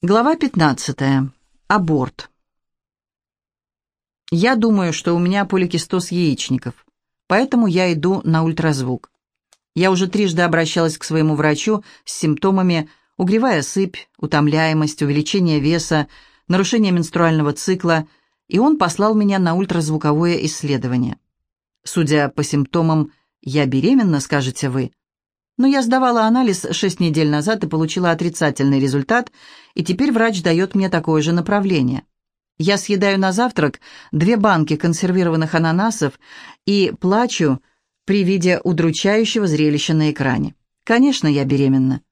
Глава 15. Аборт. Я думаю, что у меня поликистоз яичников, поэтому я иду на ультразвук. Я уже трижды обращалась к своему врачу с симптомами угревая сыпь, утомляемость, увеличение веса, нарушение менструального цикла, и он послал меня на ультразвуковое исследование. Судя по симптомам, я беременна, скажете вы. Но я сдавала анализ шесть недель назад и получила отрицательный результат, и теперь врач дает мне такое же направление. Я съедаю на завтрак две банки консервированных ананасов и плачу при виде удручающего зрелища на экране. Конечно, я беременна.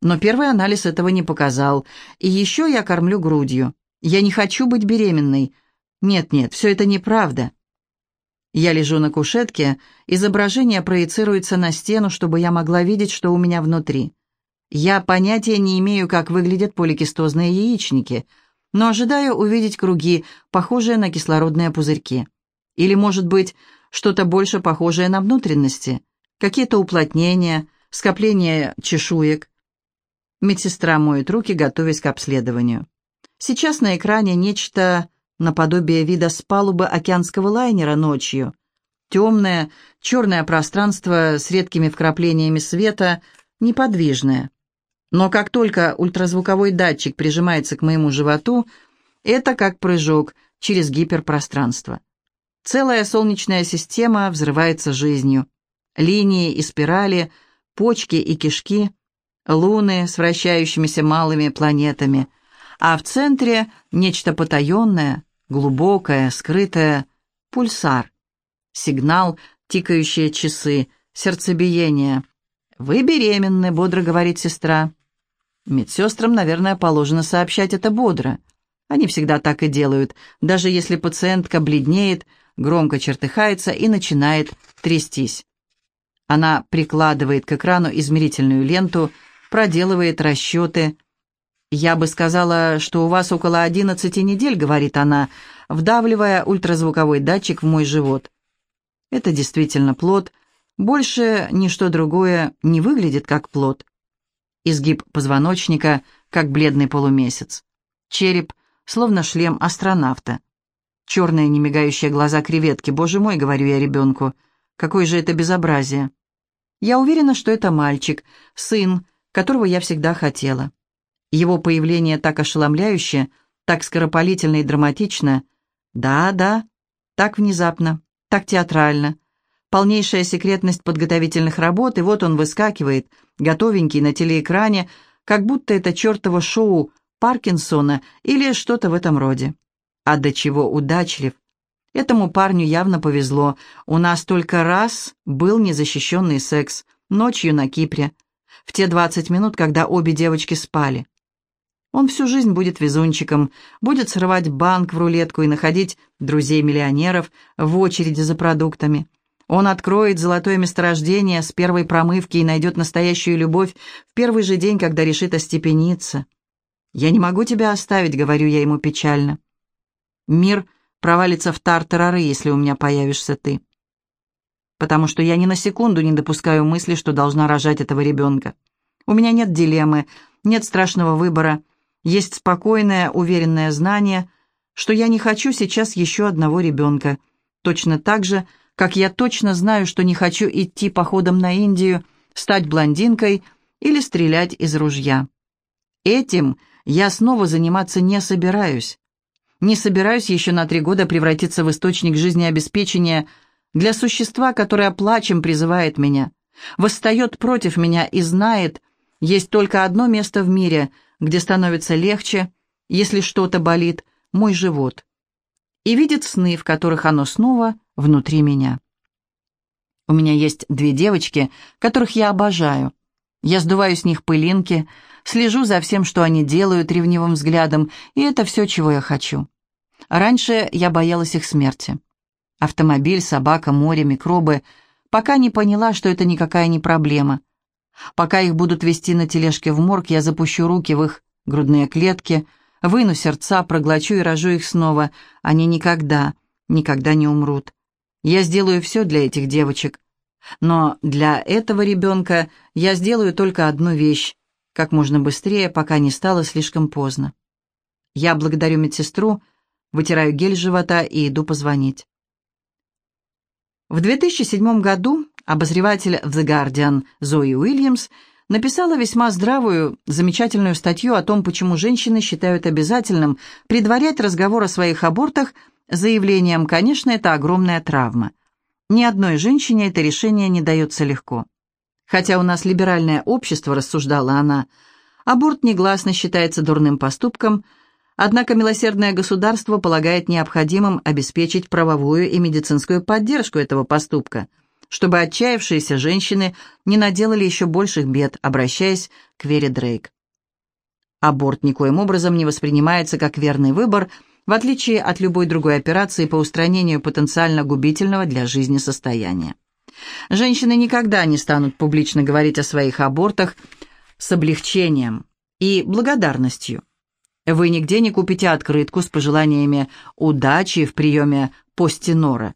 Но первый анализ этого не показал. И еще я кормлю грудью. Я не хочу быть беременной. Нет-нет, все это неправда. Я лежу на кушетке, изображение проецируется на стену, чтобы я могла видеть, что у меня внутри. Я понятия не имею, как выглядят поликистозные яичники, но ожидаю увидеть круги, похожие на кислородные пузырьки. Или, может быть, что-то больше похожее на внутренности, какие-то уплотнения, скопления чешуек. Медсестра моет руки, готовясь к обследованию. Сейчас на экране нечто наподобие вида с палубы океанского лайнера ночью. Темное, черное пространство с редкими вкраплениями света, неподвижное. Но как только ультразвуковой датчик прижимается к моему животу, это как прыжок через гиперпространство. Целая солнечная система взрывается жизнью. Линии и спирали, почки и кишки, луны с вращающимися малыми планетами, а в центре нечто потаенное, глубокое, скрытое, пульсар, сигнал, тикающие часы, сердцебиение. «Вы беременны», — бодро говорит сестра. Медсестрам, наверное, положено сообщать это бодро. Они всегда так и делают, даже если пациентка бледнеет, громко чертыхается и начинает трястись. Она прикладывает к экрану измерительную ленту, проделывает расчеты, «Я бы сказала, что у вас около одиннадцати недель», — говорит она, вдавливая ультразвуковой датчик в мой живот. Это действительно плод. Больше ничто другое не выглядит как плод. Изгиб позвоночника, как бледный полумесяц. Череп, словно шлем астронавта. Черные немигающие глаза креветки. «Боже мой», — говорю я ребенку, — «какое же это безобразие». Я уверена, что это мальчик, сын, которого я всегда хотела. Его появление так ошеломляюще, так скоропалительно и драматично. Да, да, так внезапно, так театрально. Полнейшая секретность подготовительных работ, и вот он выскакивает, готовенький на телеэкране, как будто это чертово шоу Паркинсона или что-то в этом роде. А до чего удачлив. Этому парню явно повезло. У нас только раз был незащищенный секс, ночью на Кипре, в те 20 минут, когда обе девочки спали. Он всю жизнь будет везунчиком, будет срывать банк в рулетку и находить друзей-миллионеров в очереди за продуктами. Он откроет золотое месторождение с первой промывки и найдет настоящую любовь в первый же день, когда решит остепениться. «Я не могу тебя оставить», — говорю я ему печально. «Мир провалится в тартарары, если у меня появишься ты. Потому что я ни на секунду не допускаю мысли, что должна рожать этого ребенка. У меня нет дилеммы, нет страшного выбора» Есть спокойное, уверенное знание, что я не хочу сейчас еще одного ребенка. Точно так же, как я точно знаю, что не хочу идти походом на Индию, стать блондинкой или стрелять из ружья. Этим я снова заниматься не собираюсь. Не собираюсь еще на три года превратиться в источник жизнеобеспечения для существа, которое плачем призывает меня, восстает против меня и знает, есть только одно место в мире, где становится легче, если что-то болит, мой живот, и видит сны, в которых оно снова внутри меня. У меня есть две девочки, которых я обожаю. Я сдуваю с них пылинки, слежу за всем, что они делают ревнивым взглядом, и это все, чего я хочу. Раньше я боялась их смерти. Автомобиль, собака, море, микробы, пока не поняла, что это никакая не проблема — Пока их будут вести на тележке в морг, я запущу руки в их грудные клетки, выну сердца, проглочу и рожу их снова. Они никогда, никогда не умрут. Я сделаю все для этих девочек. Но для этого ребенка я сделаю только одну вещь. как можно быстрее, пока не стало слишком поздно. Я благодарю медсестру, вытираю гель живота и иду позвонить. В 2007 году обозреватель в The Guardian Зои Уильямс написала весьма здравую, замечательную статью о том, почему женщины считают обязательным предварять разговор о своих абортах заявлением «конечно, это огромная травма». Ни одной женщине это решение не дается легко. Хотя у нас либеральное общество, рассуждала она, аборт негласно считается дурным поступком, однако милосердное государство полагает необходимым обеспечить правовую и медицинскую поддержку этого поступка, чтобы отчаявшиеся женщины не наделали еще больших бед, обращаясь к Вере Дрейк. Аборт никоим образом не воспринимается как верный выбор, в отличие от любой другой операции по устранению потенциально губительного для жизни состояния. Женщины никогда не станут публично говорить о своих абортах с облегчением и благодарностью. Вы нигде не купите открытку с пожеланиями удачи в приеме постинора.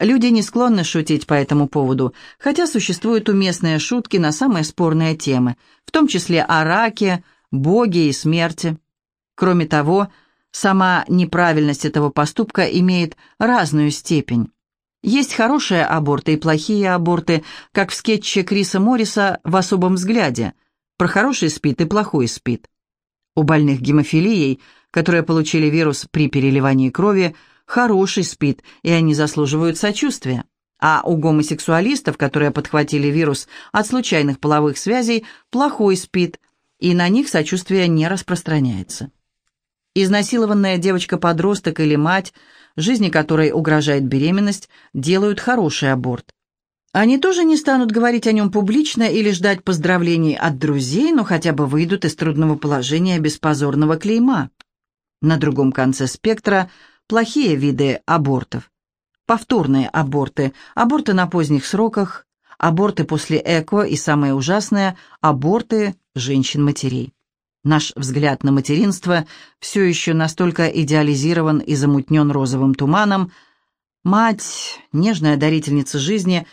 Люди не склонны шутить по этому поводу, хотя существуют уместные шутки на самые спорные темы, в том числе о раке, боге и смерти. Кроме того, сама неправильность этого поступка имеет разную степень. Есть хорошие аборты и плохие аборты, как в скетче Криса Морриса «В особом взгляде», про хороший спит и плохой спит. У больных гемофилией, которые получили вирус при переливании крови, хороший спит, и они заслуживают сочувствия. А у гомосексуалистов, которые подхватили вирус от случайных половых связей, плохой спит, и на них сочувствие не распространяется. Изнасилованная девочка-подросток или мать, жизни которой угрожает беременность, делают хороший аборт. Они тоже не станут говорить о нем публично или ждать поздравлений от друзей, но хотя бы выйдут из трудного положения без позорного клейма. На другом конце спектра плохие виды абортов. Повторные аборты, аборты на поздних сроках, аборты после ЭКО и, самое ужасное, аборты женщин-матерей. Наш взгляд на материнство все еще настолько идеализирован и замутнен розовым туманом. Мать, нежная дарительница жизни,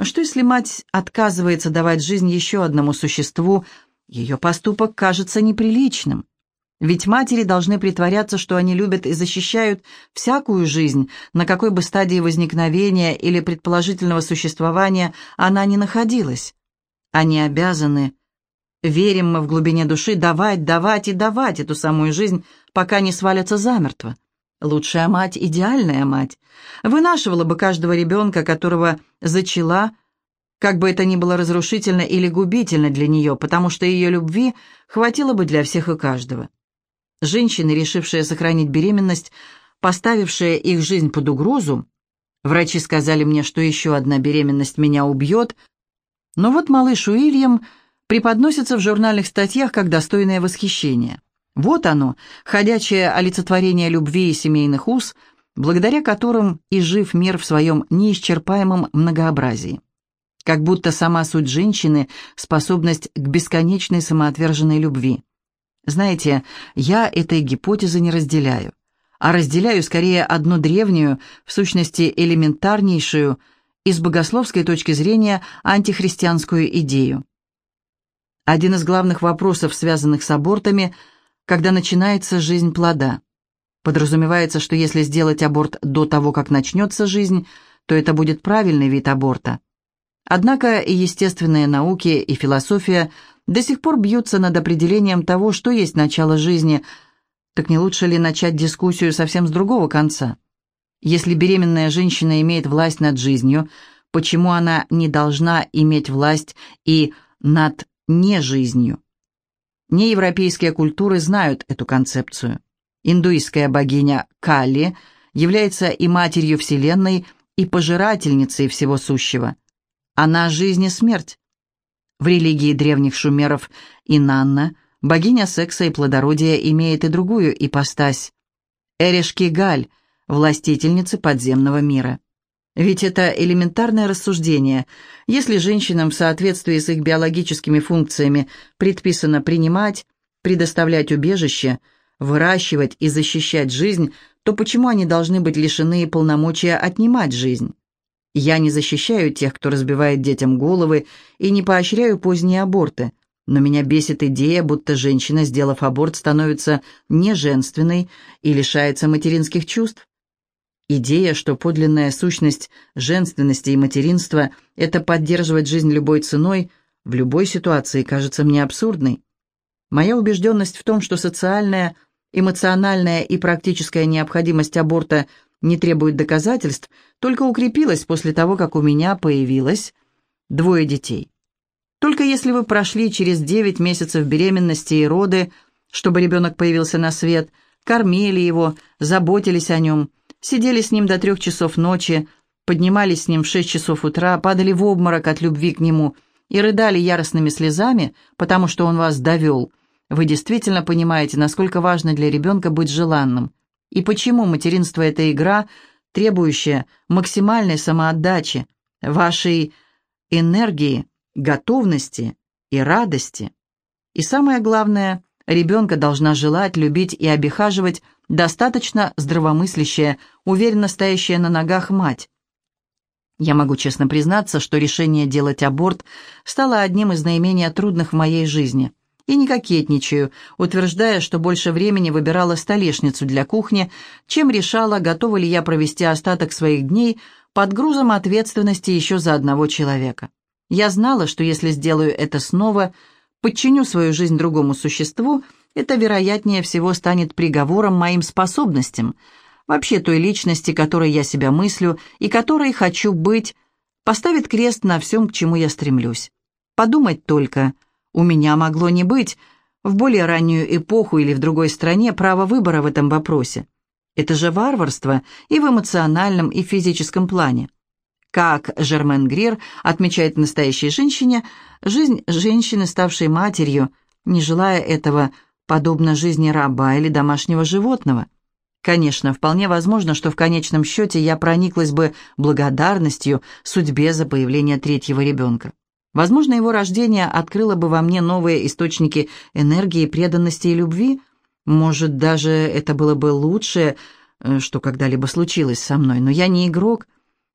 что если мать отказывается давать жизнь еще одному существу, ее поступок кажется неприличным. Ведь матери должны притворяться, что они любят и защищают всякую жизнь, на какой бы стадии возникновения или предположительного существования она ни находилась. Они обязаны Верим мы в глубине души давать, давать и давать эту самую жизнь, пока не свалятся замертво. Лучшая мать — идеальная мать. Вынашивала бы каждого ребенка, которого зачала, как бы это ни было разрушительно или губительно для нее, потому что ее любви хватило бы для всех и каждого. Женщины, решившие сохранить беременность, поставившие их жизнь под угрозу, врачи сказали мне, что еще одна беременность меня убьет, но вот малыш Уильям — преподносится в журнальных статьях как достойное восхищение. Вот оно, ходячее олицетворение любви и семейных уз, благодаря которым и жив мир в своем неисчерпаемом многообразии. Как будто сама суть женщины – способность к бесконечной самоотверженной любви. Знаете, я этой гипотезы не разделяю, а разделяю скорее одну древнюю, в сущности элементарнейшую, и с богословской точки зрения антихристианскую идею. Один из главных вопросов, связанных с абортами, когда начинается жизнь плода. Подразумевается, что если сделать аборт до того, как начнется жизнь, то это будет правильный вид аборта. Однако и естественные науки, и философия до сих пор бьются над определением того, что есть начало жизни. Так не лучше ли начать дискуссию совсем с другого конца? Если беременная женщина имеет власть над жизнью, почему она не должна иметь власть и над не жизнью. Неевропейские культуры знают эту концепцию. Индуистская богиня Кали является и матерью Вселенной, и пожирательницей всего сущего. Она – жизнь и смерть. В религии древних шумеров Инанна, богиня секса и плодородия, имеет и другую ипостась. Эрешки-Галь, властительница подземного мира. Ведь это элементарное рассуждение. Если женщинам в соответствии с их биологическими функциями предписано принимать, предоставлять убежище, выращивать и защищать жизнь, то почему они должны быть лишены полномочия отнимать жизнь? Я не защищаю тех, кто разбивает детям головы, и не поощряю поздние аборты. Но меня бесит идея, будто женщина, сделав аборт, становится неженственной и лишается материнских чувств. Идея, что подлинная сущность женственности и материнства – это поддерживать жизнь любой ценой, в любой ситуации кажется мне абсурдной. Моя убежденность в том, что социальная, эмоциональная и практическая необходимость аборта не требует доказательств, только укрепилась после того, как у меня появилось двое детей. Только если вы прошли через 9 месяцев беременности и роды, чтобы ребенок появился на свет, кормили его, заботились о нем, сидели с ним до трех часов ночи, поднимались с ним в 6 часов утра, падали в обморок от любви к нему и рыдали яростными слезами, потому что он вас довел, вы действительно понимаете, насколько важно для ребенка быть желанным, и почему материнство – это игра, требующая максимальной самоотдачи, вашей энергии, готовности и радости. И самое главное, ребенка должна желать, любить и обихаживать достаточно здравомыслящая, уверенно стоящая на ногах мать. Я могу честно признаться, что решение делать аборт стало одним из наименее трудных в моей жизни. И не кокетничаю, утверждая, что больше времени выбирала столешницу для кухни, чем решала, готова ли я провести остаток своих дней под грузом ответственности еще за одного человека. Я знала, что если сделаю это снова, подчиню свою жизнь другому существу, это, вероятнее всего, станет приговором моим способностям, вообще той личности, которой я себя мыслю и которой хочу быть, поставит крест на всем, к чему я стремлюсь. Подумать только, у меня могло не быть в более раннюю эпоху или в другой стране права выбора в этом вопросе. Это же варварство и в эмоциональном, и в физическом плане. Как Жермен Грир отмечает в «Настоящей женщине», жизнь женщины, ставшей матерью, не желая этого, подобно жизни раба или домашнего животного. Конечно, вполне возможно, что в конечном счете я прониклась бы благодарностью судьбе за появление третьего ребенка. Возможно, его рождение открыло бы во мне новые источники энергии, преданности и любви. Может, даже это было бы лучшее, э, что когда-либо случилось со мной. Но я не игрок,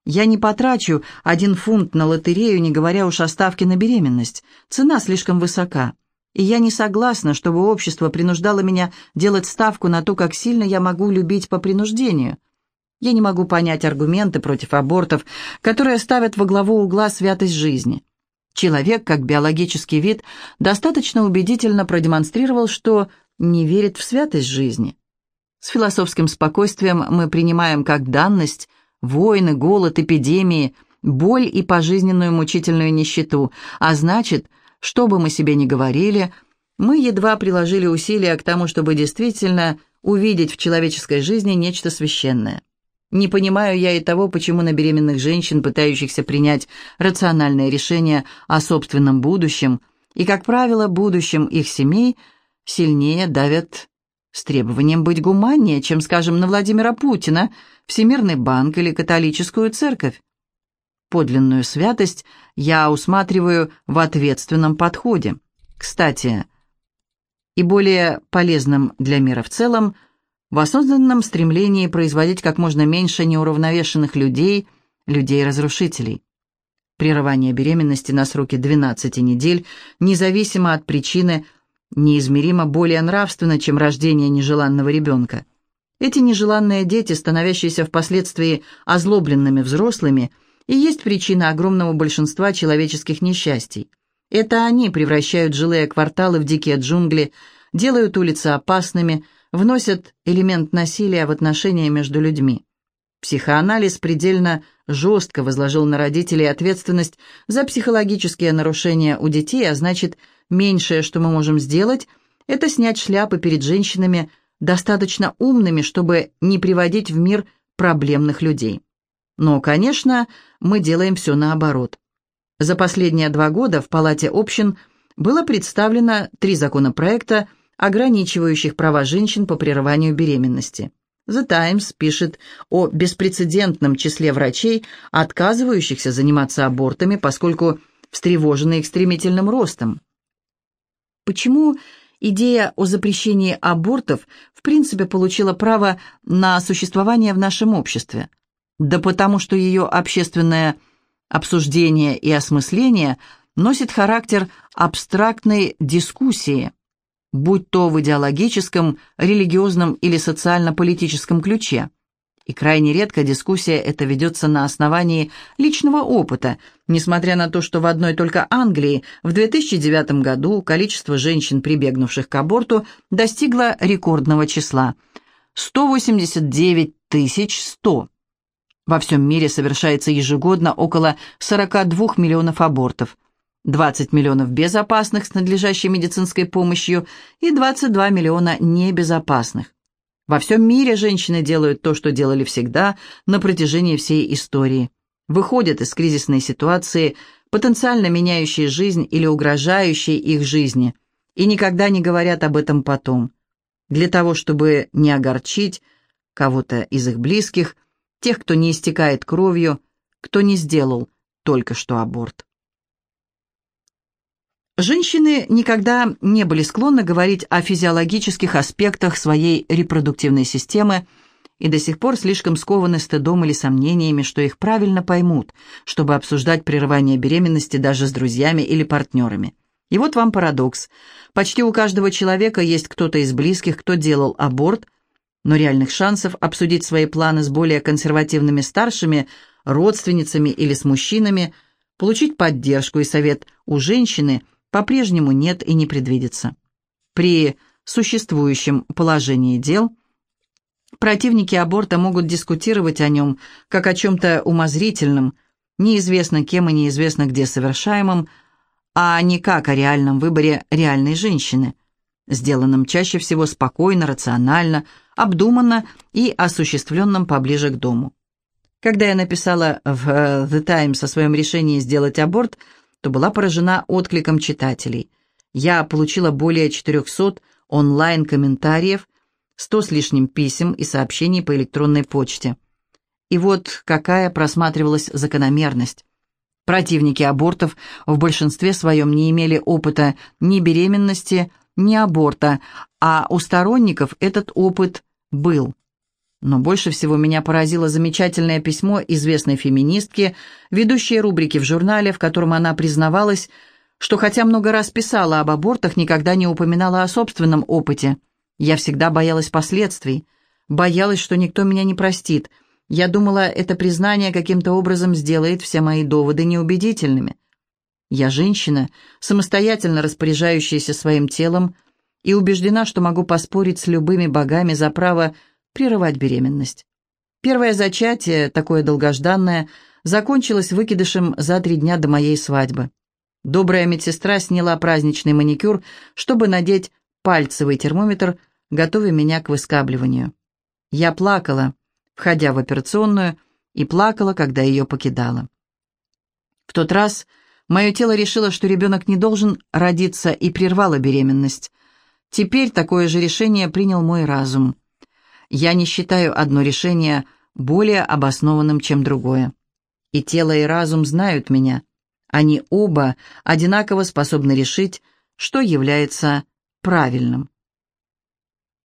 я не потрачу один фунт на лотерею, не говоря уж о ставке на беременность. Цена слишком высока. И я не согласна, чтобы общество принуждало меня делать ставку на то, как сильно я могу любить по принуждению. Я не могу понять аргументы против абортов, которые ставят во главу угла святость жизни. Человек, как биологический вид, достаточно убедительно продемонстрировал, что не верит в святость жизни. С философским спокойствием мы принимаем как данность Войны, голод, эпидемии, боль и пожизненную мучительную нищету. А значит, что бы мы себе ни говорили, мы едва приложили усилия к тому, чтобы действительно увидеть в человеческой жизни нечто священное. Не понимаю я и того, почему на беременных женщин, пытающихся принять рациональное решение о собственном будущем, и, как правило, будущем их семей, сильнее давят с требованием быть гуманнее, чем, скажем, на Владимира Путина – Всемирный банк или католическую церковь. Подлинную святость я усматриваю в ответственном подходе. Кстати, и более полезным для мира в целом, в осознанном стремлении производить как можно меньше неуравновешенных людей, людей-разрушителей. Прерывание беременности на сроке 12 недель, независимо от причины, неизмеримо более нравственно, чем рождение нежеланного ребенка. Эти нежеланные дети, становящиеся впоследствии озлобленными взрослыми, и есть причина огромного большинства человеческих несчастий. Это они превращают жилые кварталы в дикие джунгли, делают улицы опасными, вносят элемент насилия в отношения между людьми. Психоанализ предельно жестко возложил на родителей ответственность за психологические нарушения у детей, а значит, меньшее, что мы можем сделать, это снять шляпы перед женщинами – достаточно умными, чтобы не приводить в мир проблемных людей. Но, конечно, мы делаем все наоборот. За последние два года в Палате общин было представлено три законопроекта, ограничивающих права женщин по прерыванию беременности. The Times пишет о беспрецедентном числе врачей, отказывающихся заниматься абортами, поскольку встревожены их стремительным ростом. Почему идея о запрещении абортов в принципе получила право на существование в нашем обществе. Да потому что ее общественное обсуждение и осмысление носит характер абстрактной дискуссии, будь то в идеологическом, религиозном или социально-политическом ключе. И крайне редко дискуссия эта ведется на основании личного опыта, несмотря на то, что в одной только Англии в 2009 году количество женщин, прибегнувших к аборту, достигло рекордного числа – 189 100. Во всем мире совершается ежегодно около 42 миллионов абортов, 20 миллионов безопасных с надлежащей медицинской помощью и 22 миллиона небезопасных. Во всем мире женщины делают то, что делали всегда на протяжении всей истории. Выходят из кризисной ситуации, потенциально меняющей жизнь или угрожающей их жизни, и никогда не говорят об этом потом. Для того, чтобы не огорчить кого-то из их близких, тех, кто не истекает кровью, кто не сделал только что аборт. Женщины никогда не были склонны говорить о физиологических аспектах своей репродуктивной системы и до сих пор слишком скованы стыдом или сомнениями, что их правильно поймут, чтобы обсуждать прерывание беременности даже с друзьями или партнерами. И вот вам парадокс. Почти у каждого человека есть кто-то из близких, кто делал аборт, но реальных шансов обсудить свои планы с более консервативными старшими, родственницами или с мужчинами, получить поддержку и совет у женщины – по-прежнему нет и не предвидится. При существующем положении дел противники аборта могут дискутировать о нем как о чем-то умозрительном, неизвестно кем и неизвестно где совершаемом, а не как о реальном выборе реальной женщины, сделанном чаще всего спокойно, рационально, обдуманно и осуществленном поближе к дому. Когда я написала в The Times о своем решении сделать аборт – то была поражена откликом читателей. Я получила более 400 онлайн-комментариев, 100 с лишним писем и сообщений по электронной почте. И вот какая просматривалась закономерность. Противники абортов в большинстве своем не имели опыта ни беременности, ни аборта, а у сторонников этот опыт был. Но больше всего меня поразило замечательное письмо известной феминистки, ведущей рубрики в журнале, в котором она признавалась, что хотя много раз писала об абортах, никогда не упоминала о собственном опыте. Я всегда боялась последствий, боялась, что никто меня не простит. Я думала, это признание каким-то образом сделает все мои доводы неубедительными. Я женщина, самостоятельно распоряжающаяся своим телом, и убеждена, что могу поспорить с любыми богами за право прерывать беременность. Первое зачатие, такое долгожданное, закончилось выкидышем за три дня до моей свадьбы. Добрая медсестра сняла праздничный маникюр, чтобы надеть пальцевый термометр, готовя меня к выскабливанию. Я плакала, входя в операционную, и плакала, когда ее покидала. В тот раз мое тело решило, что ребенок не должен родиться, и прервало беременность. Теперь такое же решение принял мой разум. Я не считаю одно решение более обоснованным, чем другое. И тело, и разум знают меня. Они оба одинаково способны решить, что является правильным.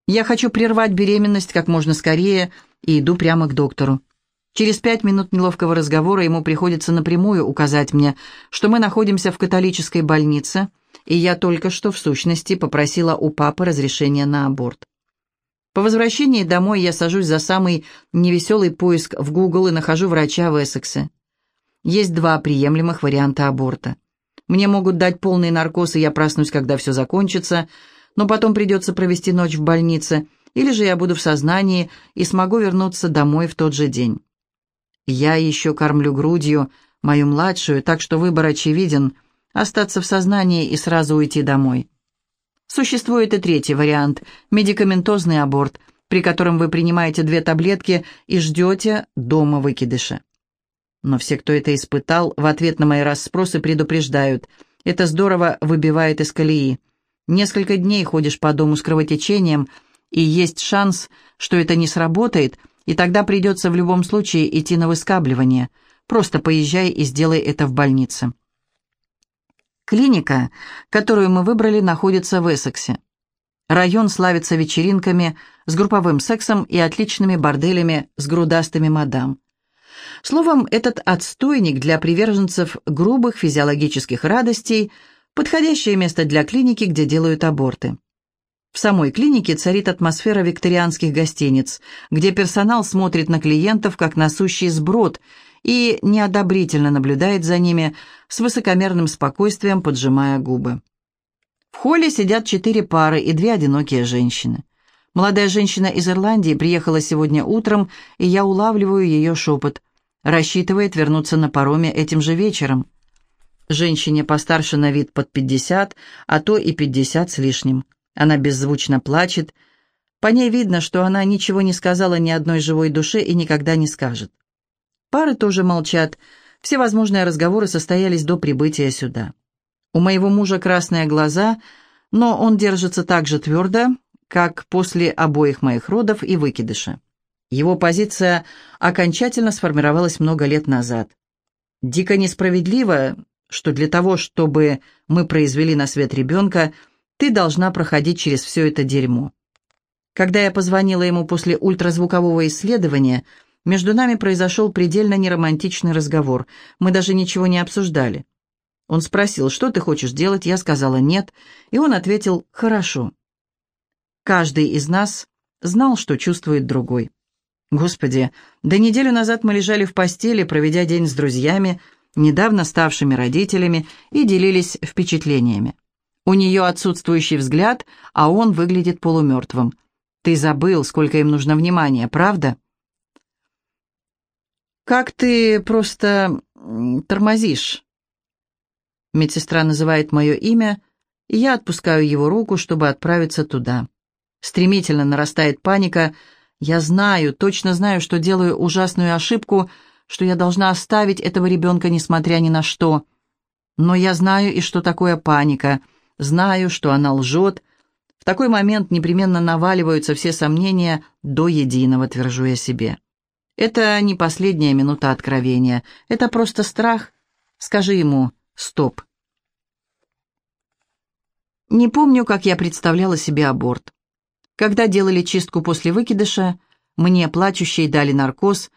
Я хочу прервать беременность как можно скорее и иду прямо к доктору. Через пять минут неловкого разговора ему приходится напрямую указать мне, что мы находимся в католической больнице, и я только что, в сущности, попросила у папы разрешения на аборт. По возвращении домой я сажусь за самый невеселый поиск в Google и нахожу врача в Эссексе. Есть два приемлемых варианта аборта. Мне могут дать полный наркоз, и я проснусь, когда все закончится, но потом придется провести ночь в больнице, или же я буду в сознании и смогу вернуться домой в тот же день. Я еще кормлю грудью мою младшую, так что выбор очевиден – остаться в сознании и сразу уйти домой. Существует и третий вариант – медикаментозный аборт, при котором вы принимаете две таблетки и ждете дома выкидыша. Но все, кто это испытал, в ответ на мои расспросы предупреждают. Это здорово выбивает из колеи. Несколько дней ходишь по дому с кровотечением, и есть шанс, что это не сработает, и тогда придется в любом случае идти на выскабливание. Просто поезжай и сделай это в больнице. Клиника, которую мы выбрали, находится в Эссексе. Район славится вечеринками с групповым сексом и отличными борделями с грудастыми мадам. Словом, этот отстойник для приверженцев грубых физиологических радостей – подходящее место для клиники, где делают аборты. В самой клинике царит атмосфера викторианских гостиниц, где персонал смотрит на клиентов как на сущий сброд и неодобрительно наблюдает за ними с высокомерным спокойствием, поджимая губы. В холле сидят четыре пары и две одинокие женщины. Молодая женщина из Ирландии приехала сегодня утром, и я улавливаю ее шепот. Рассчитывает вернуться на пароме этим же вечером. Женщине постарше на вид под пятьдесят, а то и пятьдесят с лишним. Она беззвучно плачет. По ней видно, что она ничего не сказала ни одной живой душе и никогда не скажет. Пары тоже молчат. Все возможные разговоры состоялись до прибытия сюда. У моего мужа красные глаза, но он держится так же твердо, как после обоих моих родов и выкидыша. Его позиция окончательно сформировалась много лет назад. Дико несправедливо, что для того, чтобы мы произвели на свет ребенка, ты должна проходить через все это дерьмо. Когда я позвонила ему после ультразвукового исследования, между нами произошел предельно неромантичный разговор. Мы даже ничего не обсуждали. Он спросил, что ты хочешь делать, я сказала «нет», и он ответил «хорошо». Каждый из нас знал, что чувствует другой. Господи, да неделю назад мы лежали в постели, проведя день с друзьями, недавно ставшими родителями, и делились впечатлениями. У нее отсутствующий взгляд, а он выглядит полумертвым. Ты забыл, сколько им нужно внимания, правда? Как ты просто тормозишь? Медсестра называет мое имя, и я отпускаю его руку, чтобы отправиться туда. Стремительно нарастает паника. Я знаю, точно знаю, что делаю ужасную ошибку, что я должна оставить этого ребенка, несмотря ни на что. Но я знаю и что такое паника — Знаю, что она лжет. В такой момент непременно наваливаются все сомнения до единого, твержу я себе. Это не последняя минута откровения. Это просто страх. Скажи ему «стоп». Не помню, как я представляла себе аборт. Когда делали чистку после выкидыша, мне, плачущей, дали наркоз,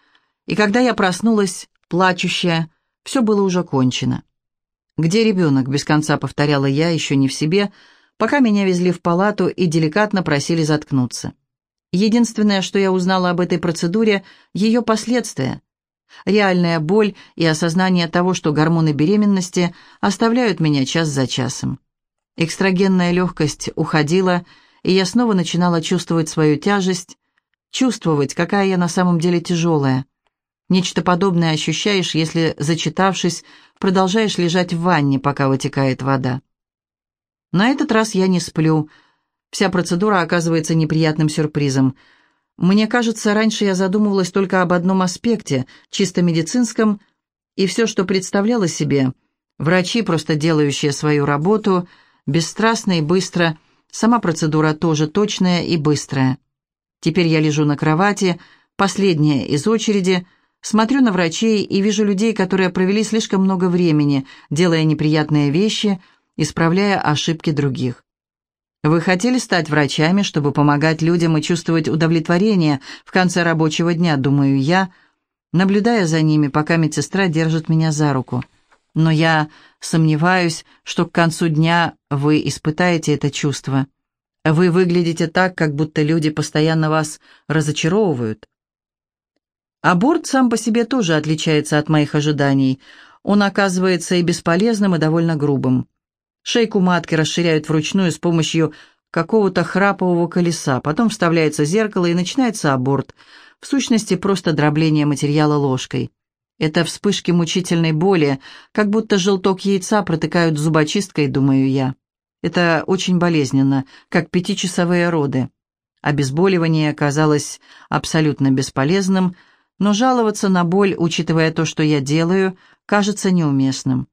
и когда я проснулась, плачущая, все было уже кончено. «Где ребенок?» — без конца повторяла я, еще не в себе, пока меня везли в палату и деликатно просили заткнуться. Единственное, что я узнала об этой процедуре — ее последствия. Реальная боль и осознание того, что гормоны беременности оставляют меня час за часом. Экстрагенная легкость уходила, и я снова начинала чувствовать свою тяжесть, чувствовать, какая я на самом деле тяжелая. Нечто подобное ощущаешь, если, зачитавшись, продолжаешь лежать в ванне, пока вытекает вода. На этот раз я не сплю. Вся процедура оказывается неприятным сюрпризом. Мне кажется, раньше я задумывалась только об одном аспекте, чисто медицинском, и все, что представляла себе, врачи, просто делающие свою работу, бесстрастно и быстро, сама процедура тоже точная и быстрая. Теперь я лежу на кровати, последняя из очереди — Смотрю на врачей и вижу людей, которые провели слишком много времени, делая неприятные вещи, исправляя ошибки других. Вы хотели стать врачами, чтобы помогать людям и чувствовать удовлетворение в конце рабочего дня, думаю я, наблюдая за ними, пока медсестра держит меня за руку. Но я сомневаюсь, что к концу дня вы испытаете это чувство. Вы выглядите так, как будто люди постоянно вас разочаровывают. Аборт сам по себе тоже отличается от моих ожиданий. Он оказывается и бесполезным, и довольно грубым. Шейку матки расширяют вручную с помощью какого-то храпового колеса, потом вставляется зеркало и начинается аборт. В сущности, просто дробление материала ложкой. Это вспышки мучительной боли, как будто желток яйца протыкают зубочисткой, думаю я. Это очень болезненно, как пятичасовые роды. Обезболивание оказалось абсолютно бесполезным – но жаловаться на боль, учитывая то, что я делаю, кажется неуместным.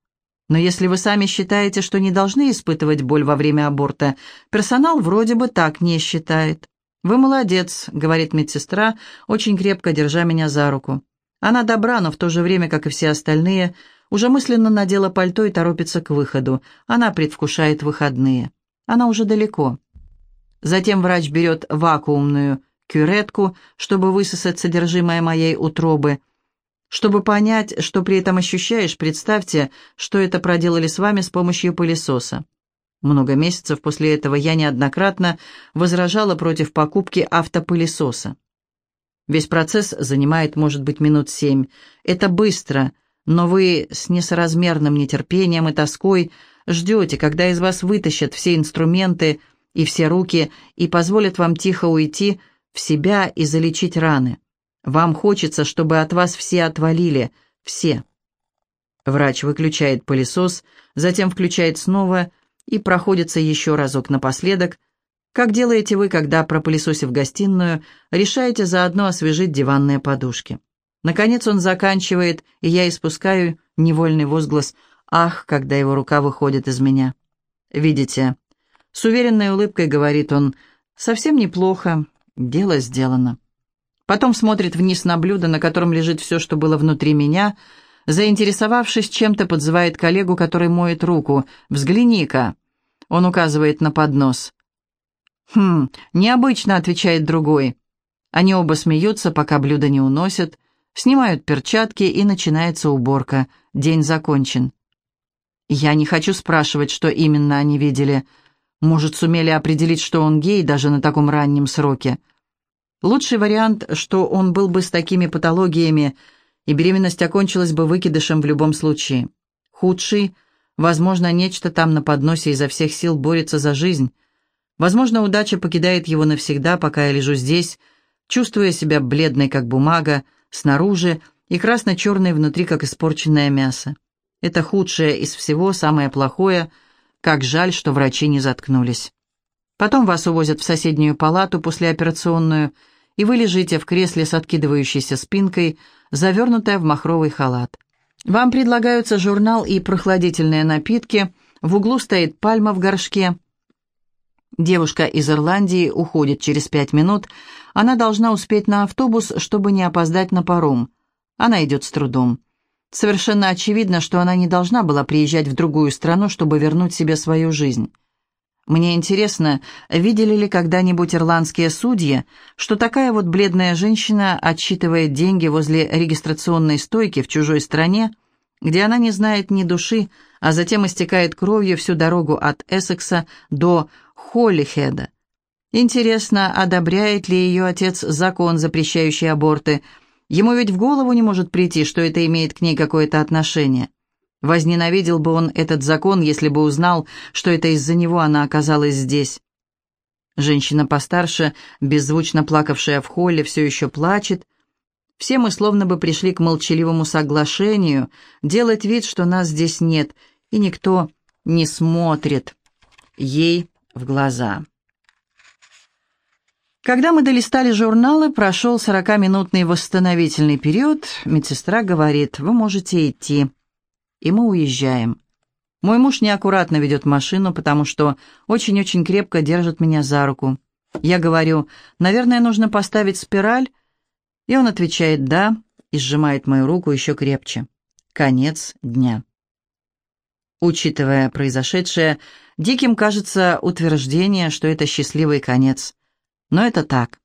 Но если вы сами считаете, что не должны испытывать боль во время аборта, персонал вроде бы так не считает. «Вы молодец», — говорит медсестра, очень крепко держа меня за руку. Она добра, но в то же время, как и все остальные, уже мысленно надела пальто и торопится к выходу. Она предвкушает выходные. Она уже далеко. Затем врач берет вакуумную кюретку, чтобы высосать содержимое моей утробы. Чтобы понять, что при этом ощущаешь, представьте, что это проделали с вами с помощью пылесоса. Много месяцев после этого я неоднократно возражала против покупки автопылесоса. Весь процесс занимает, может быть, минут семь. Это быстро, но вы с несоразмерным нетерпением и тоской ждете, когда из вас вытащат все инструменты и все руки и позволят вам тихо уйти в себя и залечить раны. Вам хочется, чтобы от вас все отвалили, все. Врач выключает пылесос, затем включает снова и проходится еще разок напоследок, как делаете вы, когда, пропылесосив гостиную, решаете заодно освежить диванные подушки. Наконец он заканчивает, и я испускаю невольный возглас «Ах!», когда его рука выходит из меня. «Видите?» С уверенной улыбкой говорит он «Совсем неплохо, дело сделано». Потом смотрит вниз на блюдо, на котором лежит все, что было внутри меня. Заинтересовавшись чем-то, подзывает коллегу, который моет руку. «Взгляни-ка!» Он указывает на поднос. «Хм, необычно», — отвечает другой. Они оба смеются, пока блюдо не уносят, снимают перчатки, и начинается уборка. День закончен. Я не хочу спрашивать, что именно они видели. Может, сумели определить, что он гей даже на таком раннем сроке. Лучший вариант, что он был бы с такими патологиями, и беременность окончилась бы выкидышем в любом случае. Худший, возможно, нечто там на подносе изо всех сил борется за жизнь. Возможно, удача покидает его навсегда, пока я лежу здесь, чувствуя себя бледной, как бумага, снаружи, и красно-черной внутри, как испорченное мясо. Это худшее из всего, самое плохое, как жаль, что врачи не заткнулись. Потом вас увозят в соседнюю палату послеоперационную, и вы лежите в кресле с откидывающейся спинкой, завернутая в махровый халат. Вам предлагаются журнал и прохладительные напитки, в углу стоит пальма в горшке. Девушка из Ирландии уходит через пять минут, она должна успеть на автобус, чтобы не опоздать на паром. Она идет с трудом. Совершенно очевидно, что она не должна была приезжать в другую страну, чтобы вернуть себе свою жизнь. Мне интересно, видели ли когда-нибудь ирландские судьи, что такая вот бледная женщина отсчитывает деньги возле регистрационной стойки в чужой стране, где она не знает ни души, а затем истекает кровью всю дорогу от Эссекса до Холлихеда. Интересно, одобряет ли ее отец закон, запрещающий аборты? Ему ведь в голову не может прийти, что это имеет к ней какое-то отношение. Возненавидел бы он этот закон, если бы узнал, что это из-за него она оказалась здесь. Женщина постарше, беззвучно плакавшая в холле, все еще плачет. Все мы словно бы пришли к молчаливому соглашению, делать вид, что нас здесь нет, и никто не смотрит ей в глаза. Когда мы долистали журналы, прошел сорокаминутный восстановительный период, медсестра говорит, вы можете идти и мы уезжаем. Мой муж неаккуратно ведет машину, потому что очень-очень крепко держит меня за руку. Я говорю, наверное, нужно поставить спираль, и он отвечает «да» и сжимает мою руку еще крепче. Конец дня. Учитывая произошедшее, диким кажется утверждение, что это счастливый конец. Но это так.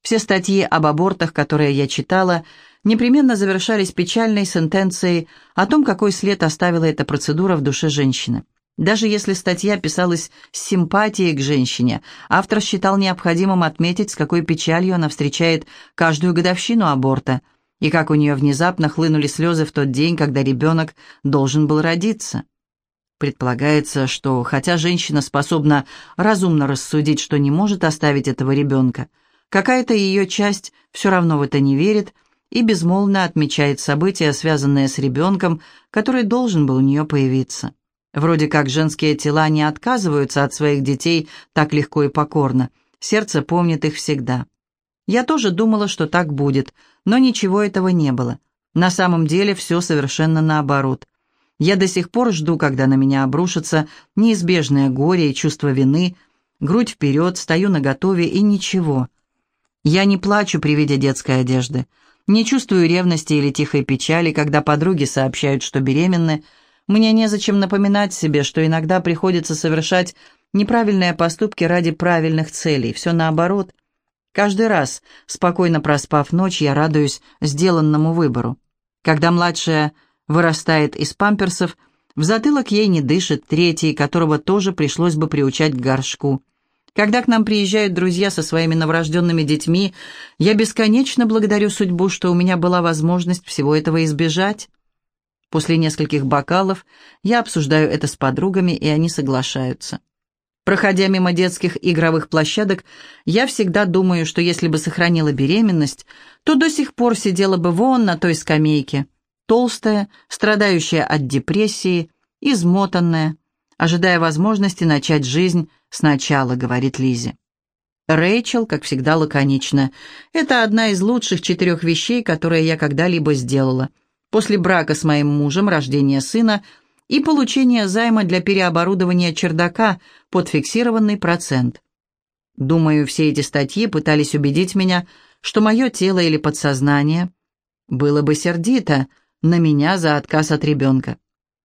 Все статьи об абортах, которые я читала, непременно завершались печальной сентенцией о том, какой след оставила эта процедура в душе женщины. Даже если статья писалась с симпатией к женщине, автор считал необходимым отметить, с какой печалью она встречает каждую годовщину аборта, и как у нее внезапно хлынули слезы в тот день, когда ребенок должен был родиться. Предполагается, что хотя женщина способна разумно рассудить, что не может оставить этого ребенка, какая-то ее часть все равно в это не верит – и безмолвно отмечает события, связанные с ребенком, который должен был у нее появиться. Вроде как женские тела не отказываются от своих детей так легко и покорно, сердце помнит их всегда. Я тоже думала, что так будет, но ничего этого не было. На самом деле все совершенно наоборот. Я до сих пор жду, когда на меня обрушится неизбежное горе и чувство вины, грудь вперед, стою наготове и ничего. Я не плачу при виде детской одежды. Не чувствую ревности или тихой печали, когда подруги сообщают, что беременны. Мне незачем напоминать себе, что иногда приходится совершать неправильные поступки ради правильных целей. Все наоборот. Каждый раз, спокойно проспав ночь, я радуюсь сделанному выбору. Когда младшая вырастает из памперсов, в затылок ей не дышит третий, которого тоже пришлось бы приучать к горшку. Когда к нам приезжают друзья со своими новорожденными детьми, я бесконечно благодарю судьбу, что у меня была возможность всего этого избежать. После нескольких бокалов я обсуждаю это с подругами, и они соглашаются. Проходя мимо детских игровых площадок, я всегда думаю, что если бы сохранила беременность, то до сих пор сидела бы вон на той скамейке, толстая, страдающая от депрессии, измотанная, ожидая возможности начать жизнь сначала, говорит Лизи. Рэйчел, как всегда, лаконично. Это одна из лучших четырех вещей, которые я когда-либо сделала. После брака с моим мужем, рождения сына – и получение займа для переоборудования чердака под фиксированный процент. Думаю, все эти статьи пытались убедить меня, что мое тело или подсознание было бы сердито на меня за отказ от ребенка.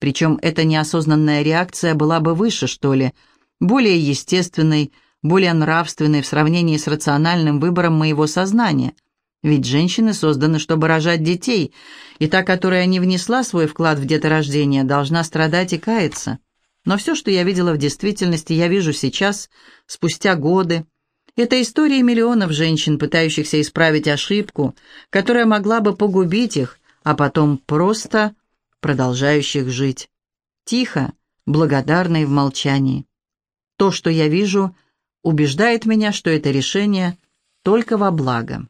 Причем эта неосознанная реакция была бы выше, что ли, более естественной, более нравственной в сравнении с рациональным выбором моего сознания – ведь женщины созданы, чтобы рожать детей, и та, которая не внесла свой вклад в деторождение, должна страдать и каяться. Но все, что я видела в действительности, я вижу сейчас, спустя годы. Это история миллионов женщин, пытающихся исправить ошибку, которая могла бы погубить их, а потом просто продолжающих жить. Тихо, благодарно и в молчании. То, что я вижу, убеждает меня, что это решение только во благо.